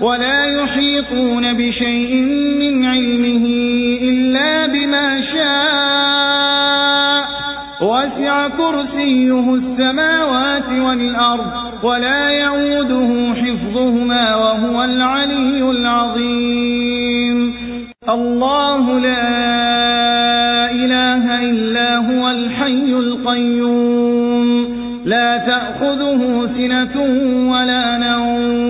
ولا يحيطون بشيء من علمه إلا بما شاء. وسع كرسيه السماوات والأرض ولا يعوده حفظهما وهو العلي العظيم. الله لا إله إلا هو الحي القيوم. لا تأخذه سنة ولا نوم.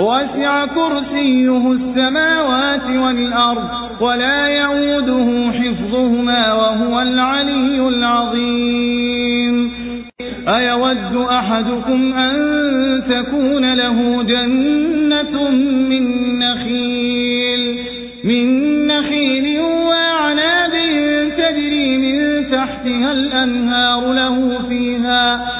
وسع كرسيه السماوات والأرض ولا يعوده حفظهما وهو العلي العظيم. أيود أحدكم أن تكون له جنة من نخيل من نخيل وعناب تجري من تحتها الأنهار له فيها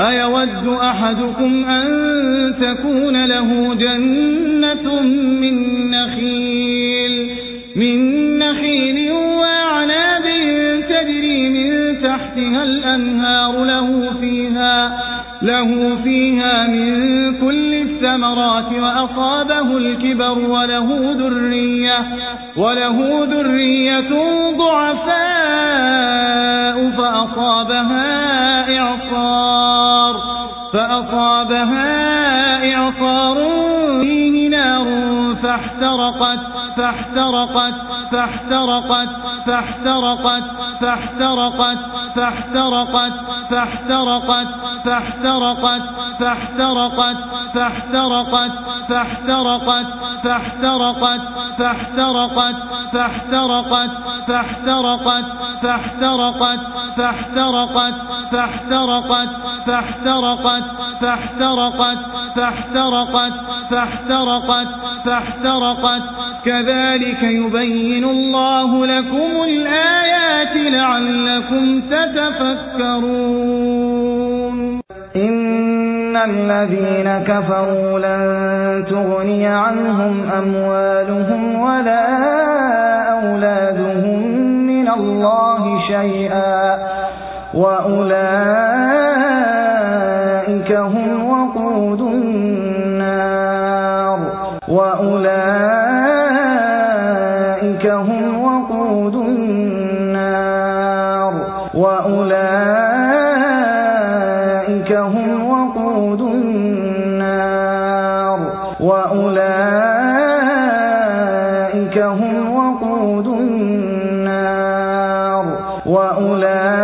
أيود أحدكم أن تكون له جنة من نخيل من نخيل وعناب تجري من تحتها الأنهار له فيها له فيها من كل الثمرات وأصابه الكبر وله ذرية وله ذرية ضعفاء فأصابها فاحترقت فاحترقت فاحترقت فاحترقت فاحترقت فاحترقت فاحترقت فاحترقت فاحترقت فاحترقت فاحترقت فاحترقت فاحترقت فاحترقت فاحترقت فاحترقت فاحترقت فاحترقت فاحترقت فاحترقت فاحترقت فاحترقت فاحترقت. كذلك يبين الله لكم الآيات لعلكم تتفكرون. إن الذين كفروا لن تغني عنهم أموالهم ولا أولادهم من الله شيئا. وأولئك هم وقود النار. وأولئك هم وقود النار. وأولئك هم وقود النار. وأولئك هم وقود النار. وأولئك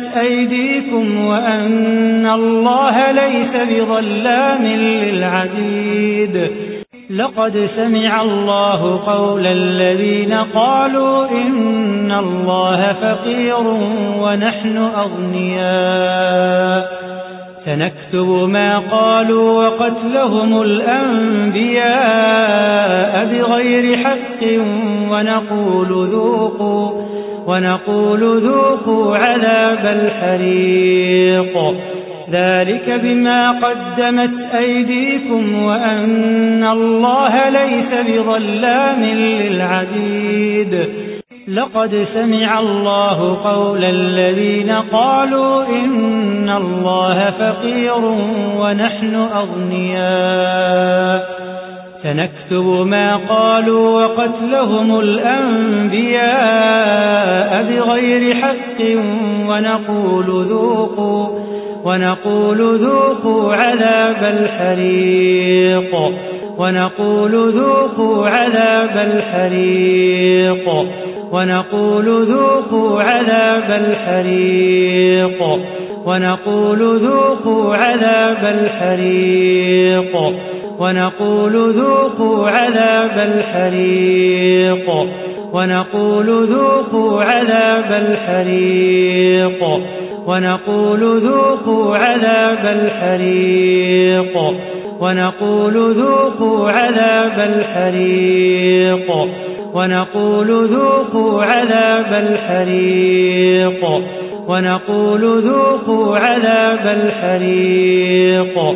أيديكم وأن الله ليس بظلام للعبيد. لقد سمع الله قول الذين قالوا إن الله فقير ونحن أغنياء. سنكتب ما قالوا وقتلهم الأنبياء بغير حق ونقول ذوقوا ونقول ذوقوا عذاب الحريق. ذلك بما قدمت أيديكم وأن الله ليس بظلام للعبيد. لقد سمع الله قول الذين قالوا إن الله فقير ونحن أغنياء. سنكتب ما قالوا وقتلهم الأنبياء بغير حق ونقول ذوقوا ونقول ذوقوا عذاب الحريق ونقول ذوقوا عذاب الحريق ونقول ذوقوا عذاب الحريق ونقول ذوقوا عذاب الحريق ونقول ذوقوا عذاب الحريق. ونقول ذوقوا عذاب الحريق. ونقول ذوقوا عذاب الحريق. ونقول ذوقوا عذاب الحريق. ونقول ذوقوا عذاب الحريق. ونقول ذوقوا عذاب الحريق.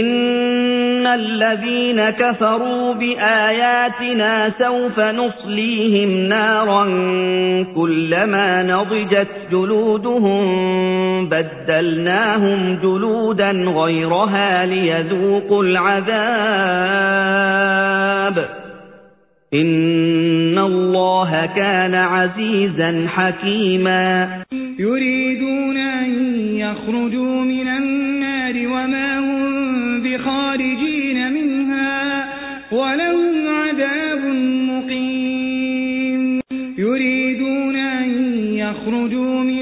إن الذين كفروا بآياتنا سوف نصليهم نارا كلما نضجت جلودهم بدلناهم جلودا غيرها ليذوقوا العذاب إن الله كان عزيزا حكيما يريدون أن يخرجوا من النار وما هم بخارجين منها ولهم عذاب مقيم. يريدون أن يخرجوا من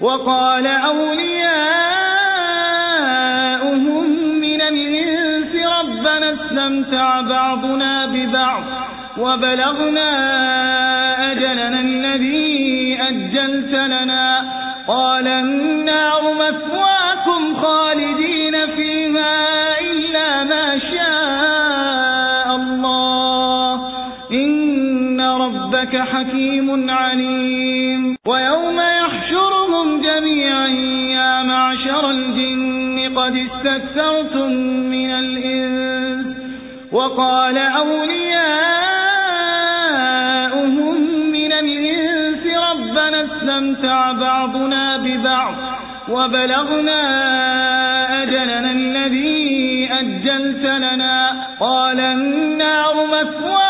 وقال أولياؤهم من الإنس ربنا استمتع بعضنا ببعض وبلغنا أجلنا الذي أجلت لنا. قال النار مثواكم خالدين فيها إلا ما شاء الله. إن ربك حكيم عليم. ويوم استكثرتم من الإنس وقال أولياؤهم من الإنس ربنا استمتع بعضنا ببعض وبلغنا أجلنا الذي أجلت لنا قال النار مثواكم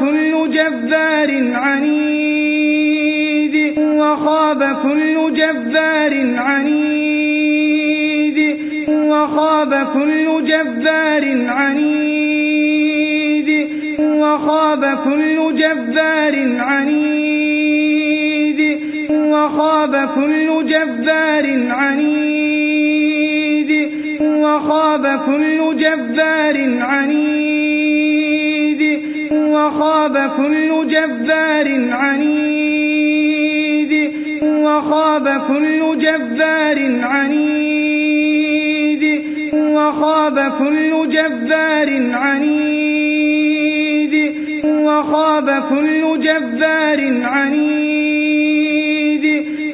كل جبار عنيد وخاب كل جبار عنيد وخاب كل جبار عنيد وخاب كل جبار عنيد وخاب كل جبار عنيد وخاب كل جبار وخاب كل جبار عنيد وخاب كل جبار عنيد وخاب كل جبار عنيد وخاب كل جبار عنيد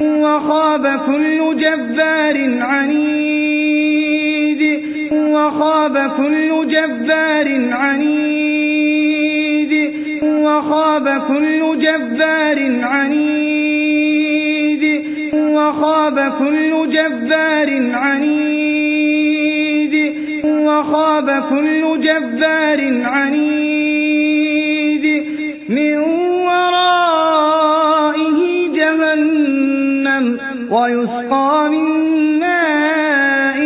وخاب كل جبار عنيد وخاب كل جبار عنيد. وخاب كل جبار عنيد وخاب كل جبار عنيد وخاب كل جبار عنيد من ورائه جهنم ويسقى من ماء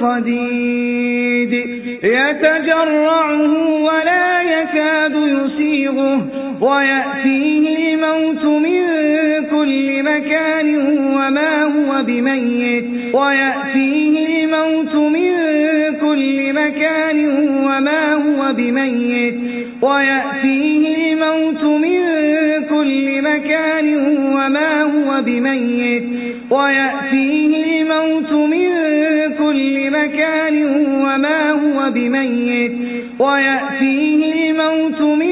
صديد يتجرعه ويأتيه الموت من كل مكان وما هو بميت. ويأتيه الموت من كل مكان وما هو بميت. ويأتيه الموت من كل مكان وما هو بميت. ويأتيه الموت من كل مكان وما هو بميت. ويأتيه الموت من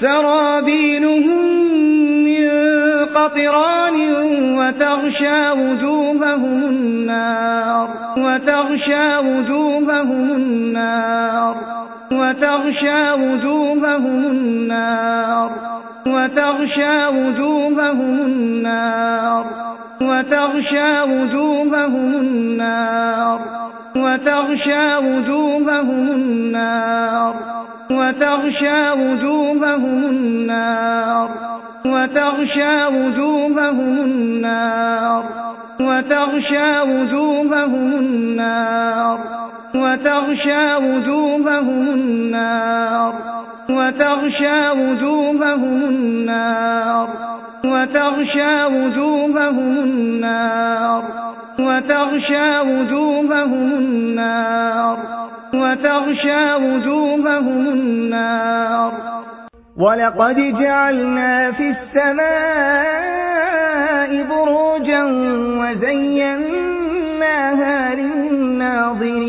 سرابيلهم من قطران وتغشى وجوههم النار وتغشى وجوههم النار وتغشى وجوههم النار وتغشى وجوههم النار وتغشى وجوههم النار وتغشى وجوههم النار. وتغشى وجوههم النار وتغشى وجوههم النار وتغشى وجوههم النار وتغشى وجوههم النار وتغشى وجوههم النار وتغشى وجوههم النار وتغشى وجوههم النار وتغشى وجوههم النار. ولقد جعلنا في السماء بروجا وزيناها للناظرين.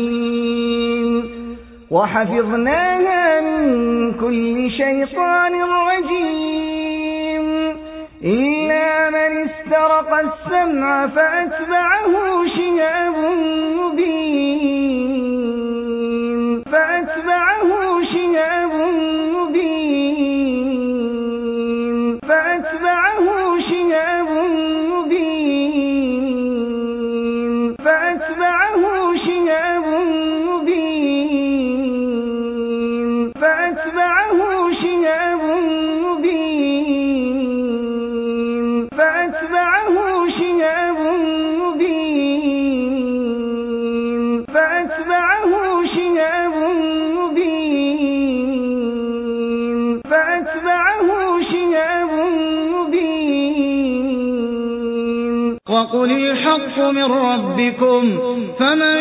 وحفظناها من كل شيطان رجيم. إلا من استرق السمع فأتبعه شهاب مبين. فأتبعه شهاب وقل الحق من ربكم فمن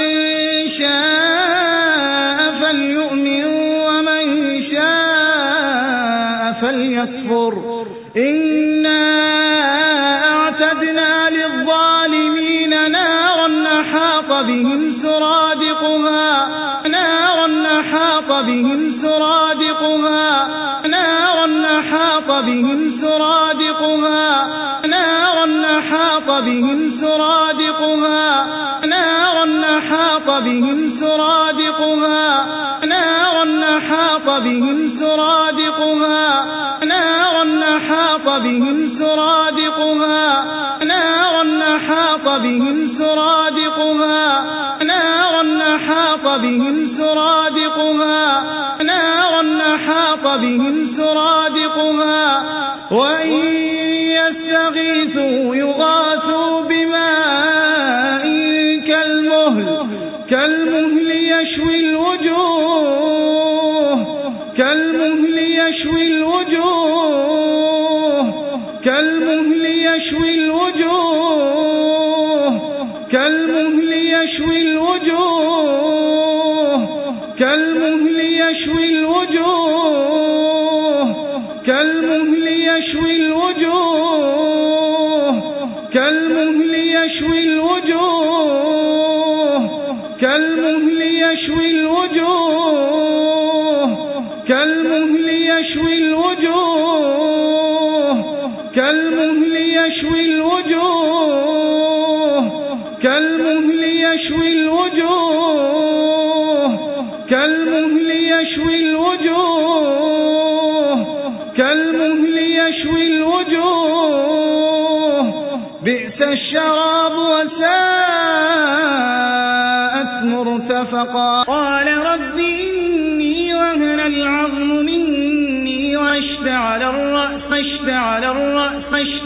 شاء فليؤمن ومن شاء فليكفر. إنا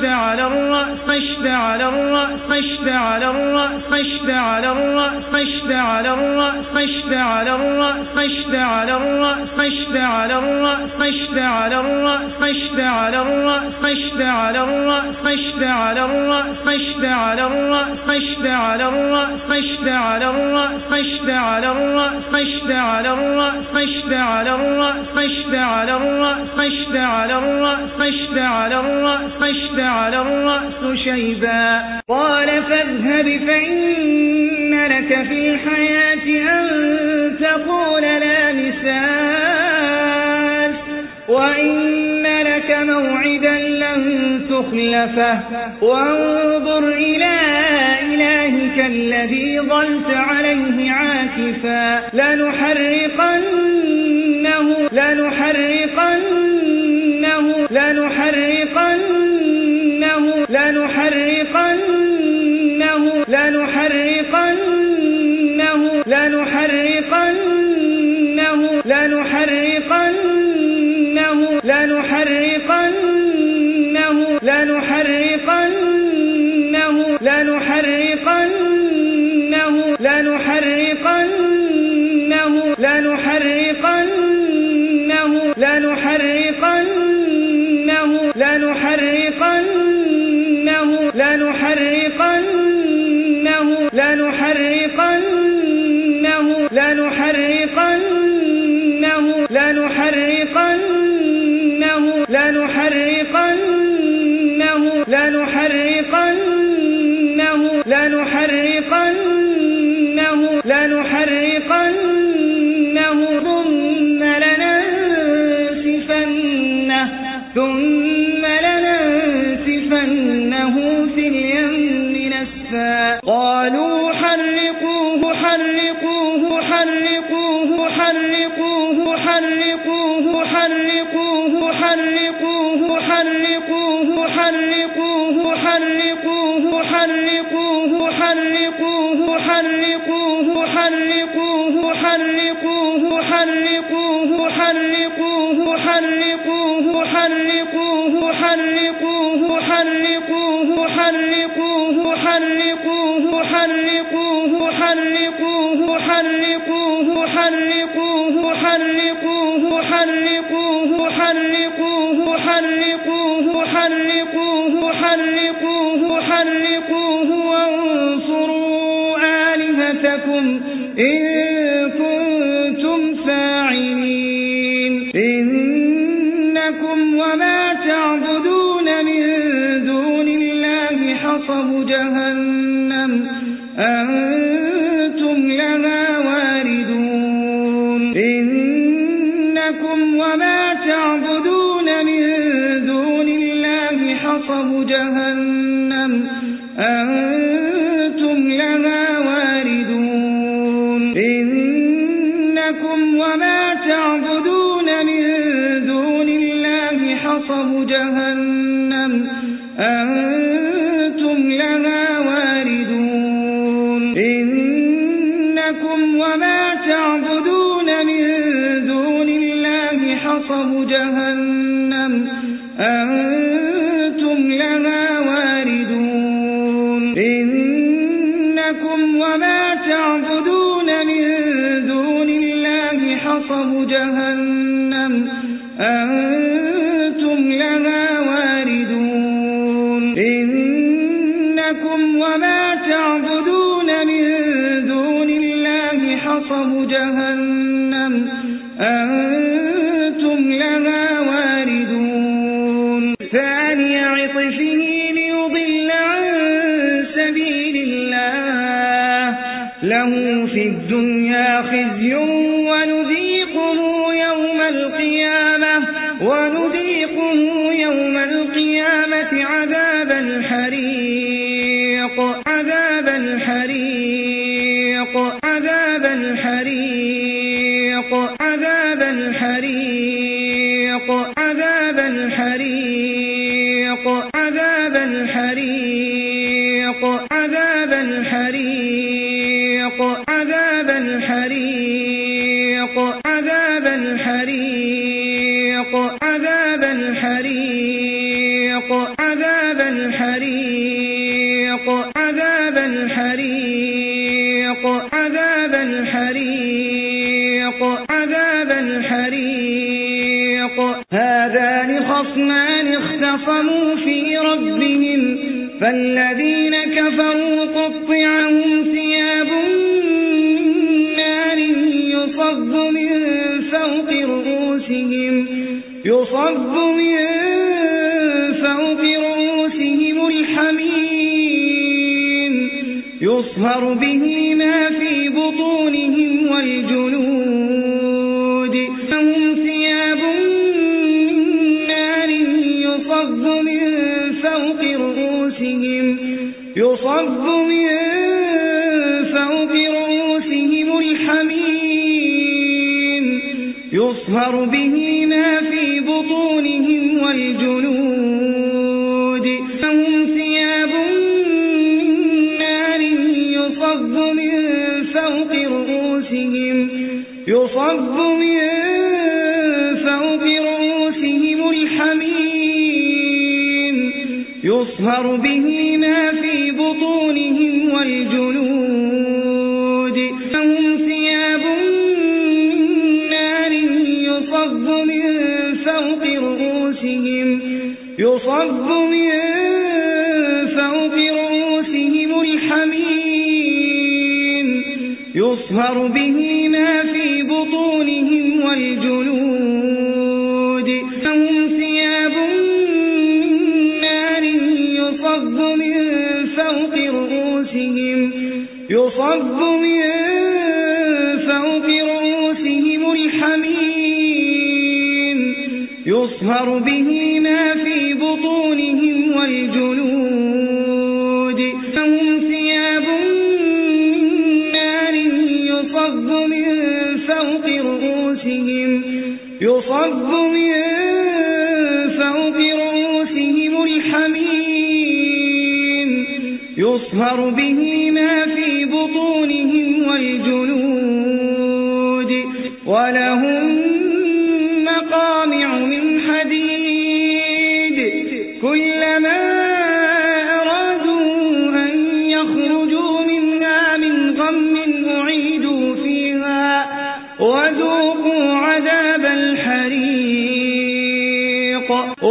على الرأس اشتعل الرأس اشتعل الرأس اشتعل الرأس اشتعل الرأس اشتعل الرأس اشتعل الرأس اشتعل الرأس شيبا. قال فاذهب فإن لك في الحياة أن تقول لا مساس وإن لك موعدا لن تخلفه. وانظر إلى إلهك الذي ظلت عليه عاكفا. لنحرقنه لنحرقنه لنحرقنه لنحرقنه لنحرقنه لنحرقنه. لكم إن الحريق. عذاب الحريق. عذاب الحريق. هذان خصمان اختصموا في ربهم فالذين كفروا قطعهم يُظْهَرُ به ما في بطونهم والجلود فهم ثياب من نار يصب من فوق رؤوسهم يصب من فوق رؤوسهم الحميم. يصهر به به ما في بطونهم والجلود فهم ثياب من نار يصب من فوق رؤوسهم يصب من فوق رؤوسهم الحميم. يصهر به يصهر به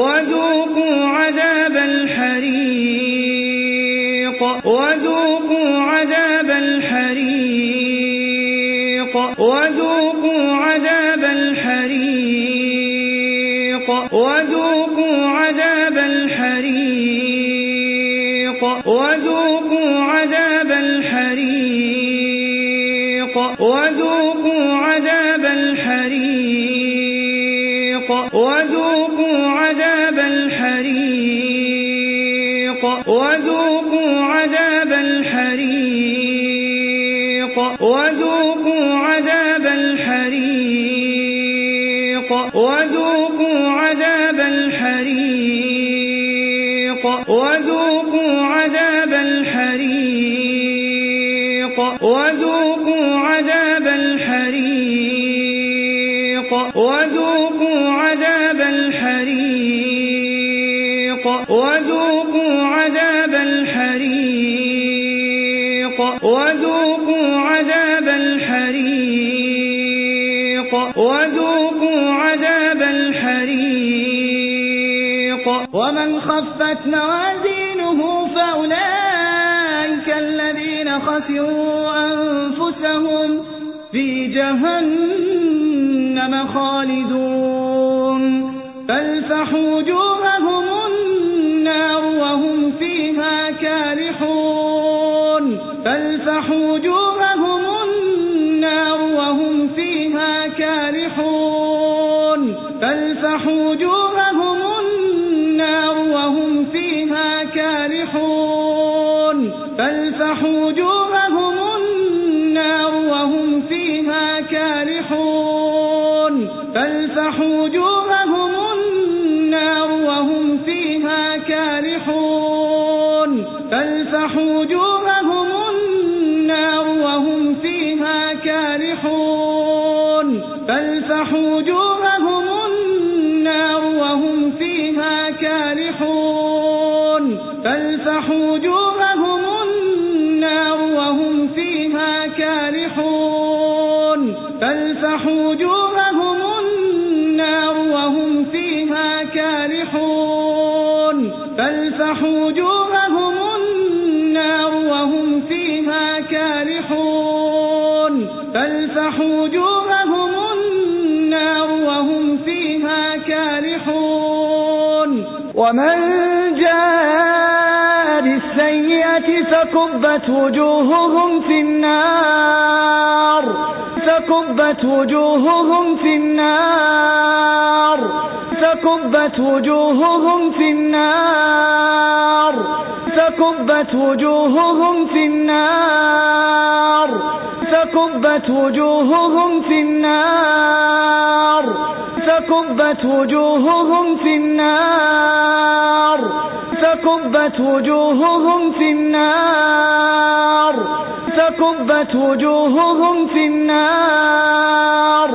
وذوقوا عذاب الحريق. وذوقوا عذاب الحريق. وذوقوا عذاب الحريق. وذوقوا عذاب الحريق. وذوقوا عذاب الحريق. وذوقوا عذاب الحريق. وذوقوا وذوقوا عذاب الحريق. وذوقوا عذاب الحريق. وذوقوا عذاب الحريق. وذوقوا عذاب الحريق. وذوقوا عذاب الحريق. وذوقوا خفت موازينه فأولئك الذين خسروا أنفسهم في جهنم خالدون. تلفح وجوههم النار وهم فيها كالحون تلفح وجوههم النار وهم فيها كالحون تلفح وجوههم تلفح وجوههم النار وهم فيها كالحون تلفح وجوههم النار وهم فيها كالحون تلفح وجوههم النار وهم فيها كالحون تلفح وجوههم النار وهم فيها كالحون تلفح وجوههم تلفح وجوههم النار وهم فيها كالحون تلفح وجوههم النار وهم فيها كالحون تلفح وجوههم النار وهم فيها كالحون ومن جاء بالسيئة فكبت وجوههم في النار. فكبت وجوههم في النار. فكبت وجوههم في النار. فكبت وجوههم في النار. فكبت وجوههم في النار. فكبت وجوههم في النار. فكبت وجوههم في النار. فكبت وجوههم في النار.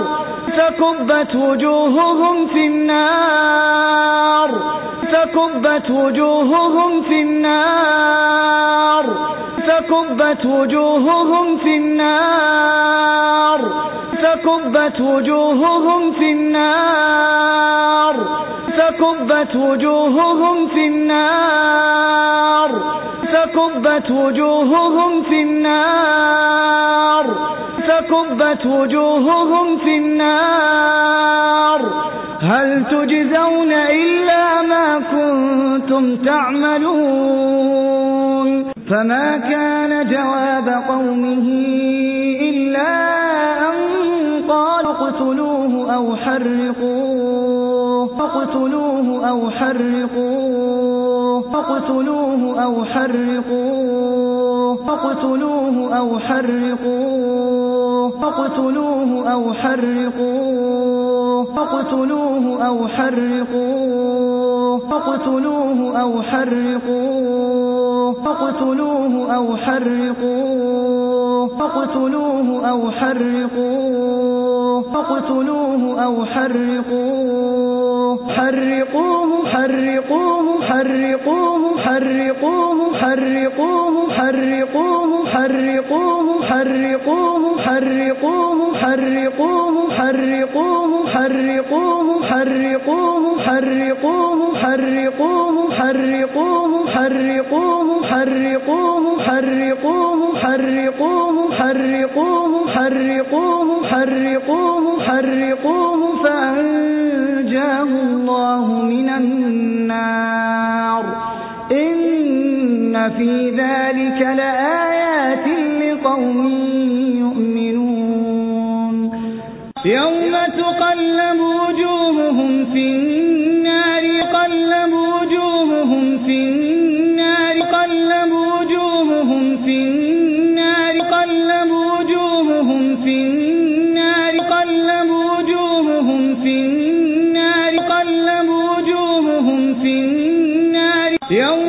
فكبت وجوههم في النار. فكبت وجوههم في النار. فكبت وجوههم في النار. فكبت وجوههم في النار. فكبت وجوههم في النار. فكبت وجوههم في النار. فكبت وجوههم في النار. هل تجزون إلا ما كنتم تعملون؟ فما كان جواب قومه إلا أن قالوا اقتلوه أو حرقوه. اقتلوه أو حرقوه. اقتلوه أو حرقوه. اقتلوه أو حرقوه. اقتلوه أو حرقوه. فاقتلوه أو حرقوه. فاقتلوه أو حرقوه. فاقتلوه أو حرقوه. فاقتلوه أو حرقوه. فاقتلوه أو حرقوه. حرقوه حرقوه حرقوه حرقوه حرقوه حرقوه في ذلك لآيات لقوم يؤمنون. يوم تقلب وجوههم في النار قلب وجوههم في النار قلب وجوههم في النار قلب وجوههم في النار قلب وجوههم في النار قلب وجوههم في النار. يوم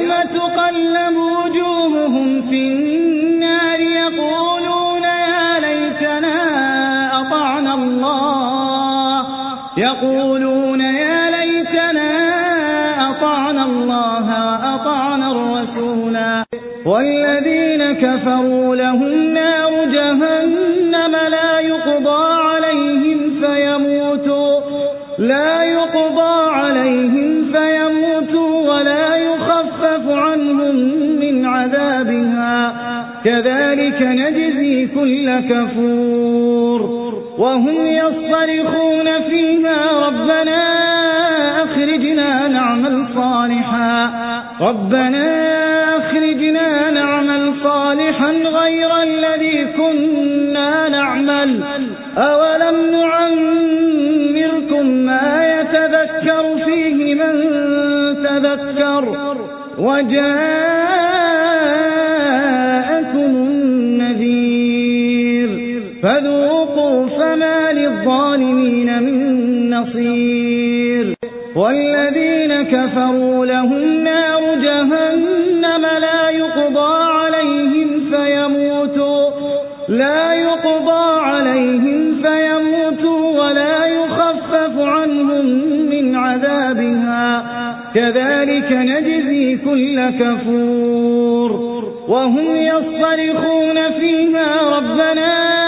تقلب وجوههم في النار يقولون يا ليتنا أطعنا الله. يقولون يا ليتنا أطعنا الله وأطعنا الرسولا والذين كفروا لهم نار جهنم. كل كفور وهم يصطرخون فيها ربنا أخرجنا نعمل صالحا ربنا أخرجنا نعمل صالحا غير الذي كنا نعمل أولم نعمركم ما يتذكر فيه من تذكر وجاءكم فذوقوا فما للظالمين من نصير. والذين كفروا لهم نار جهنم لا يقضى عليهم فيموتوا لا يقضى عليهم فيموتوا ولا يخفف عنهم من عذابها. كذلك نجزي كل كفور. وهم يصطرخون فيها ربنا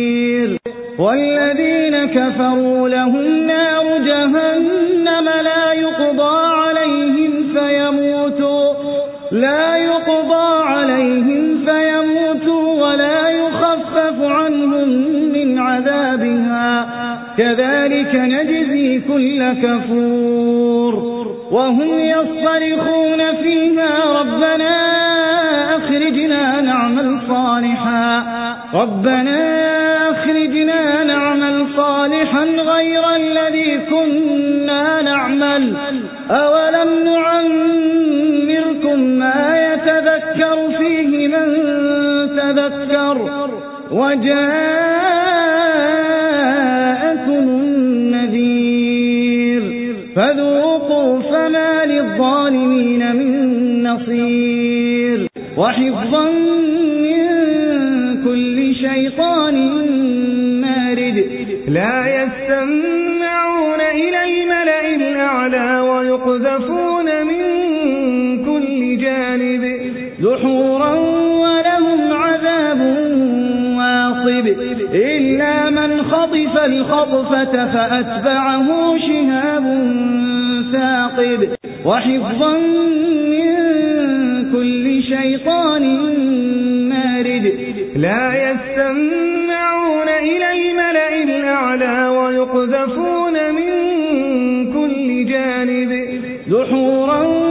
والذين كفروا لهم نار جهنم لا يقضى عليهم فيموتوا لا يقضى عليهم فيموتوا ولا يخفف عنهم من عذابها. كذلك نجزي كل كفور. وهم يصطرخون فيها ربنا أخرجنا نعمل صالحا. ربنا صالحا غير الذي كنا نعمل. أولم نعمركم ما يتذكر فيه من تذكر؟ وجاءكم النذير. فذوقوا فما للظالمين من نصير. وحفظا خطف الخطفة فأتبعه شهاب ثاقب وحفظا من كل شيطان مارد. لا يستمعون إلى الملأ الأعلى ويقذفون من دحورا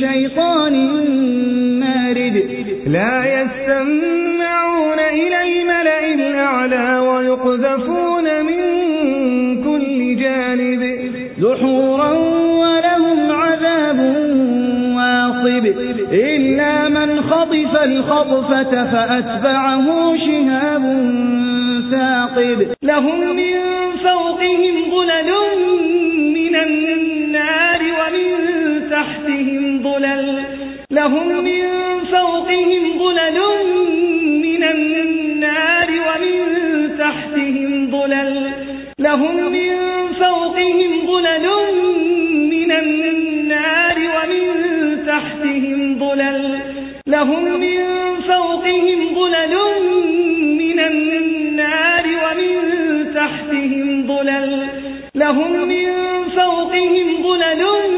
شيطان مارد. لا يستمعون إلى الملأ الأعلى ويقذفون من كل جانب دحورا ولهم عذاب واصب. إلا من خطف الخطفة فأتبعه شهاب ثاقب. لهم من فوقهم ظلل من النار. تحتهم ظلل لهم من فوقهم ظلل من النار ومن تحتهم ظلل لهم من فوقهم ظلل من النار ومن تحتهم ظلل لهم من فوقهم ظلل من النار ومن تحتهم ظلل لهم من فوقهم ظلل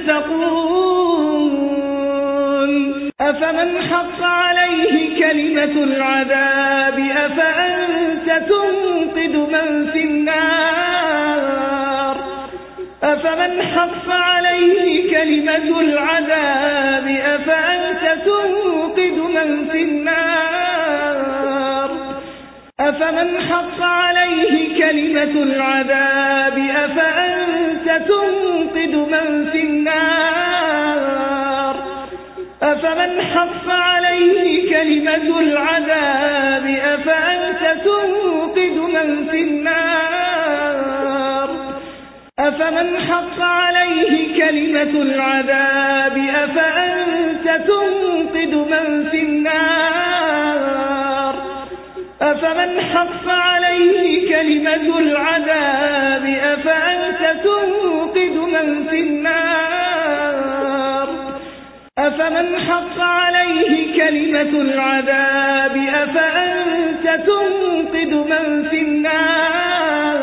فاتقون أفمن حق عليه كلمة العذاب؟ أفأنت تنقذ من في النار؟ أفمن حق عليه كلمة العذاب؟ أفأنت تنقذ من في النار؟ أفمن حق عليه كلمة العذاب؟ أفأنت تنقذ من في النار أفمن حق عليه كلمة العذاب أفأنت تنقذ من في النار؟ أفمن حق عليه كلمة العذاب أفأنت تنقذ من في النار؟ أفمن حق عليه كلمة العذاب أفأنت تنقذ من في النار؟ أفمن حق عليه كلمة العذاب؟ أفأنت تنقذ من في النار؟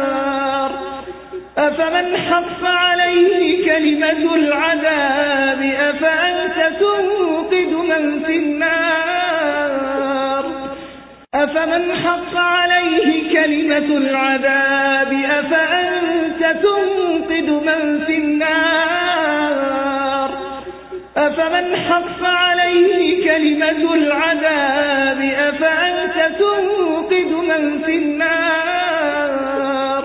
أفمن حق عليه كلمة العذاب؟ أفأنت تنقذ من في النار؟ أفمن حق عليه كلمة العذاب؟ أفأنت تنقذ من في النار؟ أفمن حق عليه كلمة العذاب أفأنت تنقذ من في النار؟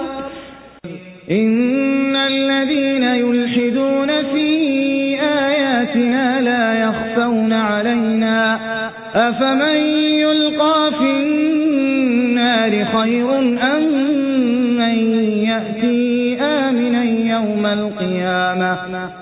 إن الذين يلحدون في آياتنا لا يخفون علينا. أفمن يلقى في النار خير أم من يأتي آمنا يوم القيامة؟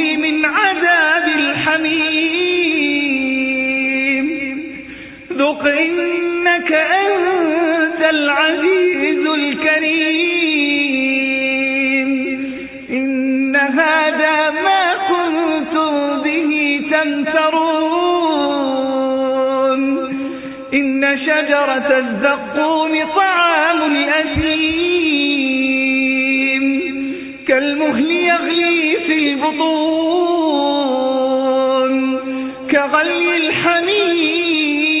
ذق إنك أنت العزيز الكريم. إن هذا ما كنتم به تمترون. إن شجرة الزقوم طعام الأثيم. كالمهل يغلي في البطون. كغلي الحميم.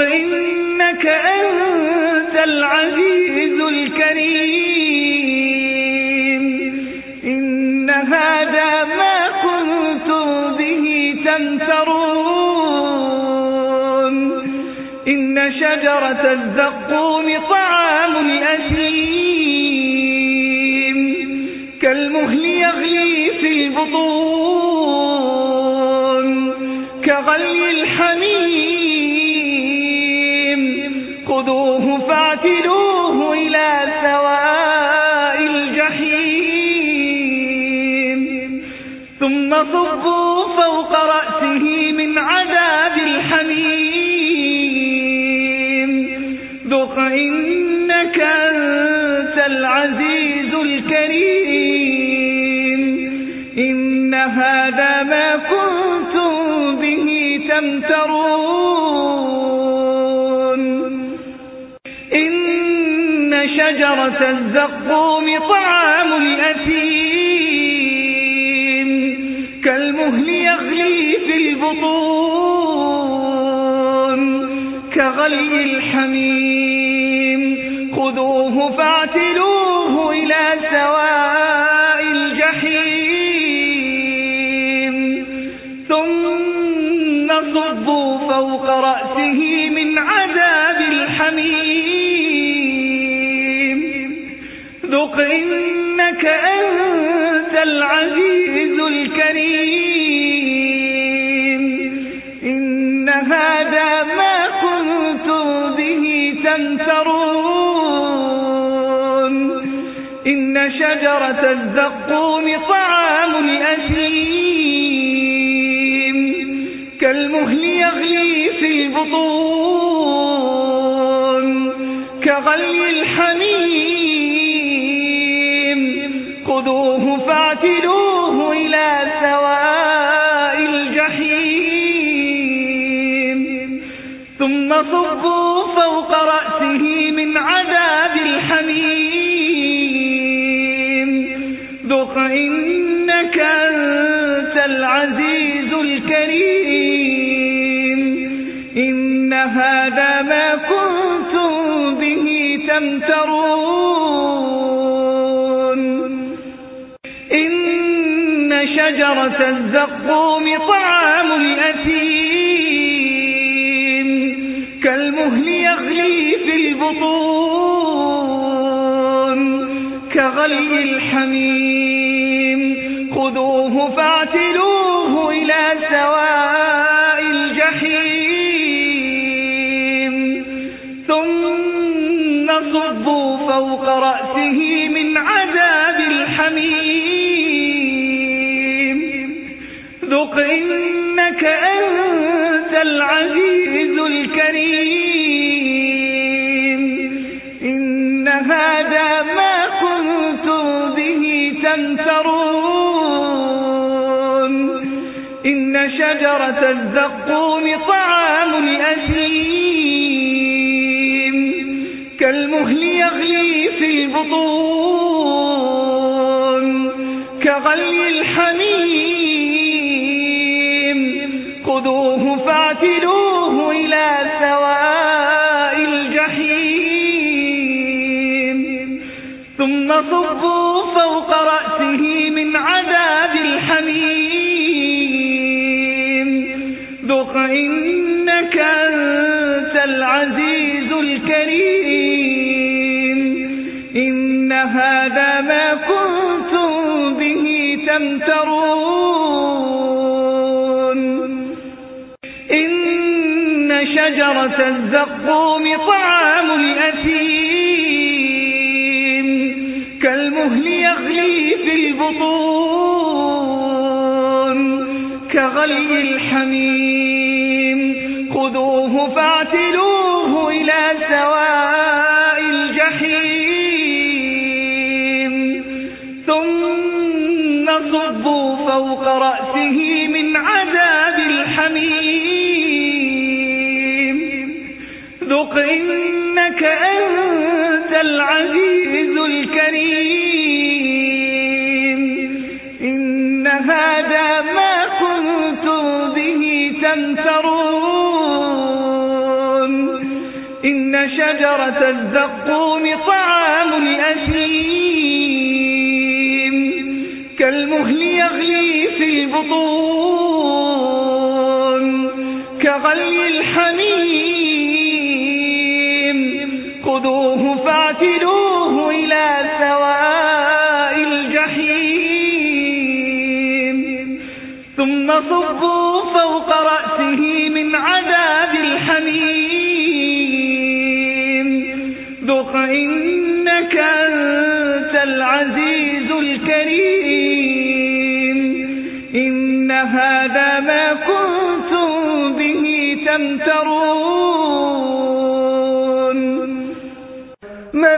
إنك أنت العزيز الكريم. إن هذا ما كنتم به تمترون. إن شجرة الزقوم شجرة الزقوم طعام الأثيم. كالمهل يغلي في البطون كغلي الحميم. خذوه فاعتلوه إلى سواء إنك أنت العزيز الكريم. إن هذا ما كنتم به تمترون. إن شجرة الزقوم طعام ذق إنك أنت العزيز الكريم. إن هذا ما كنتم به تمترون. إن شجرة الزقوم طعام الأثيم. كالمهل يغلي في البطون. كغلي الحميم. العزيز الكريم. إن هذا ما كنتم به تمترون. إن شجرة الزقوم طعام الأثيم. كالمهل يغلي في البطون. كغلي الحميم. ذق إنك أنت العزيز الكريم. إن هذا ما كنتم به تمترون. إن شجرة الزقوم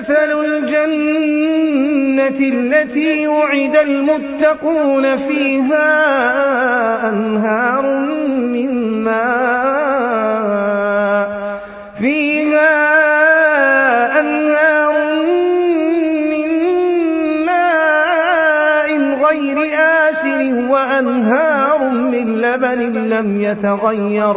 مثل الجنة التي وعد المتقون فيها أنهار من ماء. فيها أنهار من ماء غير آسر وأنهار من لبن لم يتغير.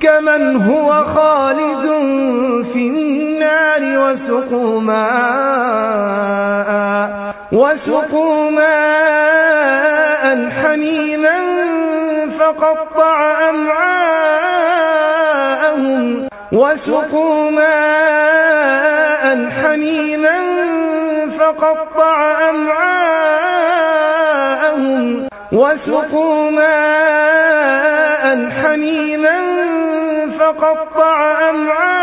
كمن هو خالد في النار وسقوا ماء وسقوا ماء حميما فقطع أمعاءهم وسقوا ماء حميما فقطع أمعاءهم وسقوا ماء حميما فقطع أمعاءهم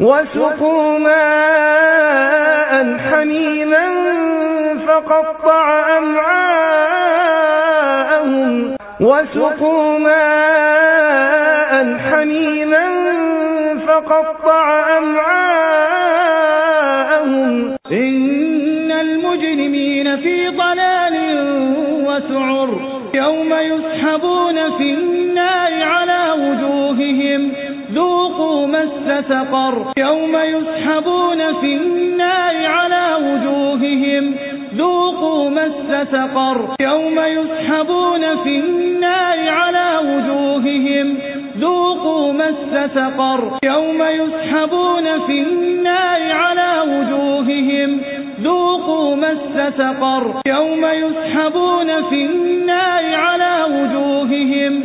وسقوا ماء حميما فقطع أمعاءهم وسقوا ماء حميما فقطع أمعاءهم. إن المجرمين في ضلال وسعر يوم يسحبون في النار على وجوههم. ذوقوا مس سقر. يوم يسحبون في النار على وجوههم. ذوقوا مس سقر. يوم يسحبون في النار على وجوههم. ذوقوا مس سقر. يوم يسحبون في النار على وجوههم. ذوقوا مس سقر. يوم يسحبون في النار على وجوههم.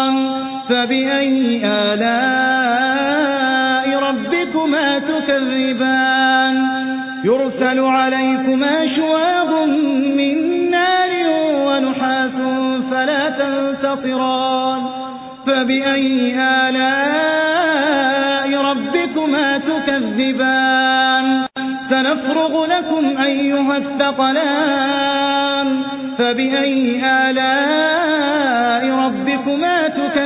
فبأي آلاء ربكما تكذبان؟ يرسل عليكما شواظ من نار ونحاس فلا تنتصران فبأي آلاء ربكما تكذبان؟ سنفرغ لكم أيها الثقلان. فبأي آلاء ربكما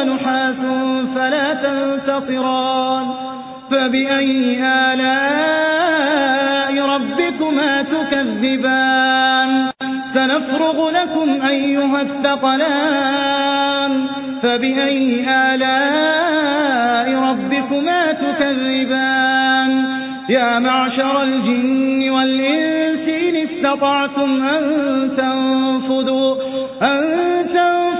ونحاس فلا تنتصران فبأي آلاء ربكما تكذبان؟ سنفرغ لكم أيها الثقلان. فبأي آلاء ربكما تكذبان؟ يا معشر الجن والإنس إن استطعتم أن تنفذوا, أن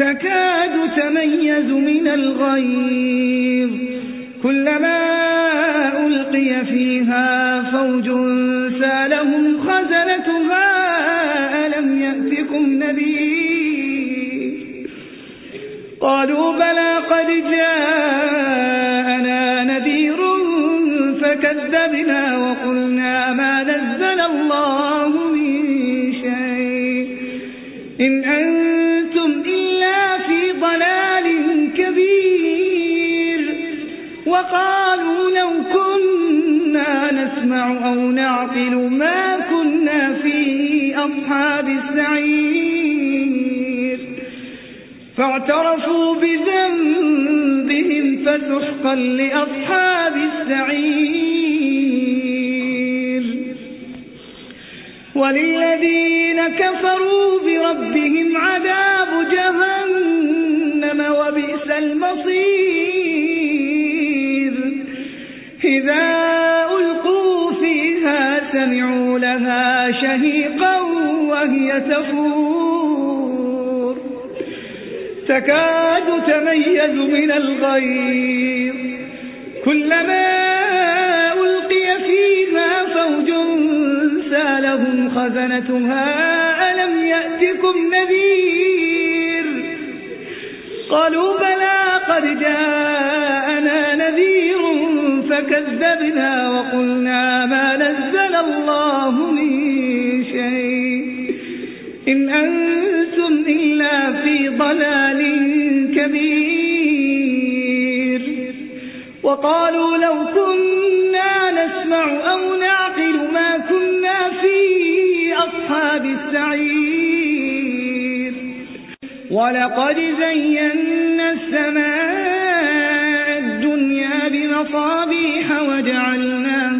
تكاد تميز من الغيظ. كلما ألقي فيها فوج سالهم خزنتها ألم يأتكم نذير؟ قالوا بلى قد جاءنا أو نعقل ما كنا في أصحاب السعير. فاعترفوا بذنبهم فسحقا لأصحاب السعير. وللذين كفروا بربهم عذاب جهنم وبئس المصير. إذا سمعوا لها شهيقا وهي تفور. تكاد تميز من الغيظ. كلما ألقي فيها فوج سالهم خزنتها ألم يأتكم نذير؟ قالوا بلى قد جاءنا نذير فكذبنا وقلنا الله من شيء. إن أنتم إلا في ضلال كبير. وقالوا لو كنا نسمع أو نعقل ما كنا في أصحاب السعير. ولقد زينا السماء الدنيا بمصابيح وجعلناها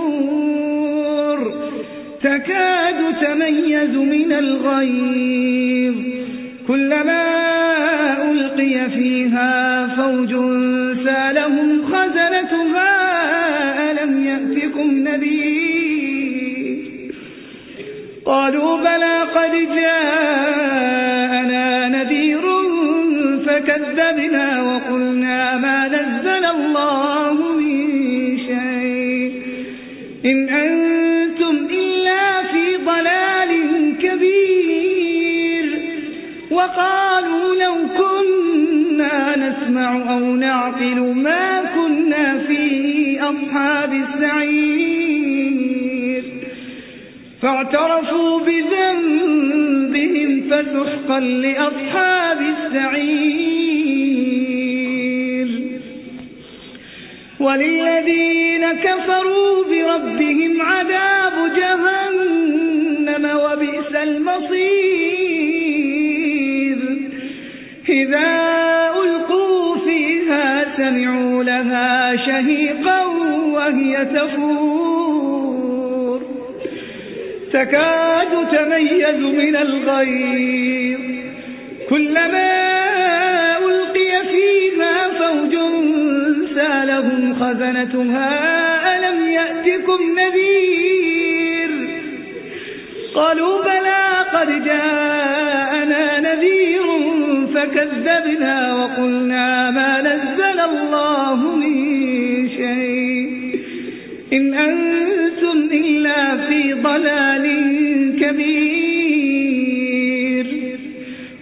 تكاد تميز من الغيظ. كلما ألقي فيها فوج سألهم خزنتها ألم يأتكم نذير؟ قالوا بلى قد جاءنا نذير فكذبنا وقلنا ما نزل الله نسمع أو نعقل ما كنا في أصحاب السعير. فاعترفوا بذنبهم فسحقا لأصحاب السعير. وللذين كفروا بربهم عذاب جهنم وبئس المصير. إذا سمعوا لها شهيقا وهي تفور. تكاد تميز من الغيظ. كلما ألقي فيها فوج سالهم خزنتها ألم يأتكم نذير؟ قالوا بلى قد جاءنا نذير فكذبنا وقلنا ما نزل الله من شيء. إن أنتم إلا في ضلال كبير.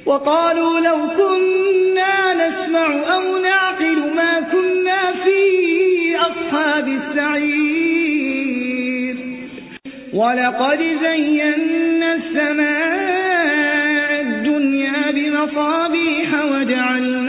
وقالوا لو كنا نسمع أو نعقل ما كنا في أصحاب السعير. ولقد زينا السماء الدنيا بمصابيح وجعلناها,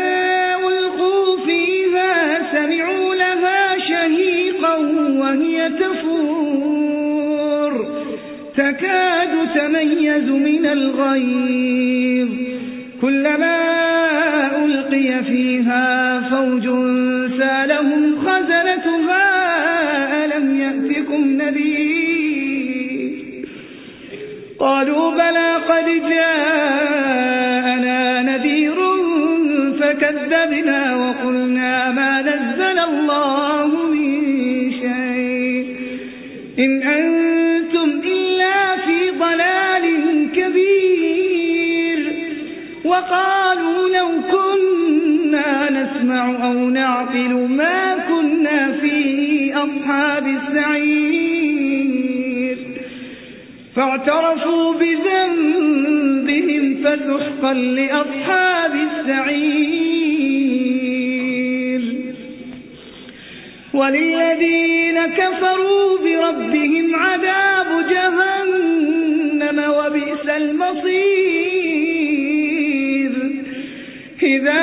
تكاد تميز من الغيظ. كلما ألقي فيها فوج سالهم خزنتها ألم يأتكم نذير؟ قالوا بلى قد جاءنا نذير فكذبنا وقلنا ما نزل الله من شيء. إن أنتم وقالوا لو كنا نسمع أو نعقل ما كنا في أصحاب السعير. فاعترفوا بذنبهم فسحقا لأصحاب السعير. وللذين كفروا بربهم عذاب جهنم وبئس المصير. إذا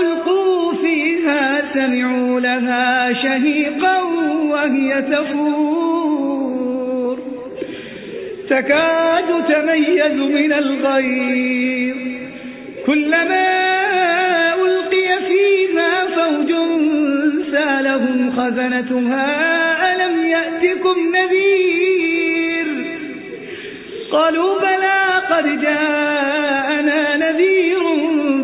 ألقوا فيها سمعوا لها شهيقا وهي تفور. تكاد تميز من الغيظ. كلما ألقي فيها فوج سالهم خزنتها ألم يأتكم نذير؟ قالوا بلى قد جاءنا نذير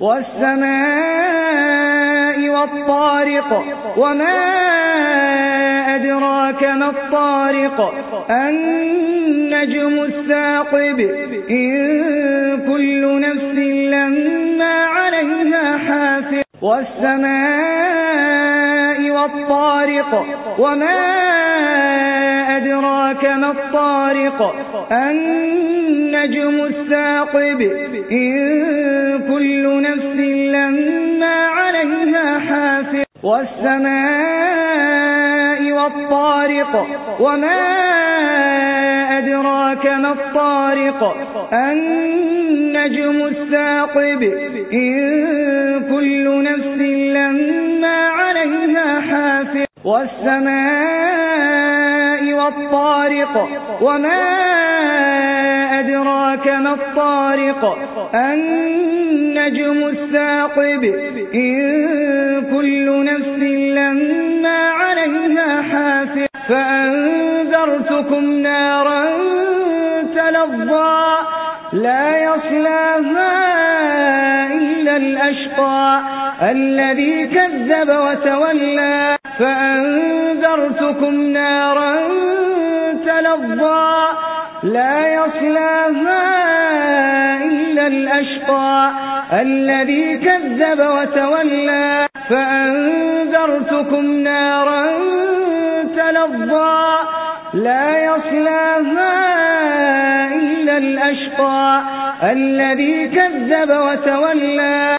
والسماء والطارق وما أدراك ما الطارق النجم الثاقب إن كل نفس لما عليها حافظ. والسماء والطارق وما أدراك ما الطارق؟ النجم الثاقب. إن كل نفس لما عليها حافظ. والسماء والطارق. وما أدراك ما الطارق؟ النجم الثاقب. إن كل نفس لما عليها حافظ. والسماء والطارق وما أدراك ما الطارق النجم الثاقب إن كل نفس لما عليها حافظ فأنذرتكم نارا تلظى لا يصلاها إلا الأشقى الذي كذب وتولى فأنذرتكم نارا تلظى لا يصلاها إلا الأشقى الذي كذب وتولى. فأنذرتكم نارا تلظى لا يصلاها إلا الأشقى الذي كذب وتولى.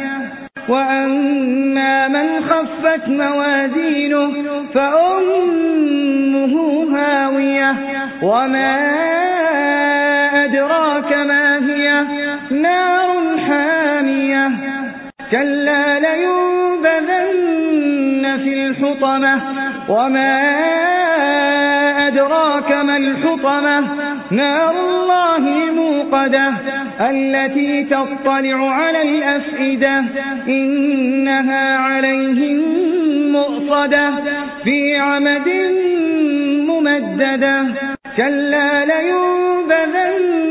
وأما من خفت موازينه فأمه هاوية وما أدراك ما هي نار حامية كلا لينبذن في الحطمة وما أدراك ما الحطمة؟ نار الله موقدة التي تطلع على الأفئدة إنها عليهم مؤصدة في عمد ممددة. كلا لينبذن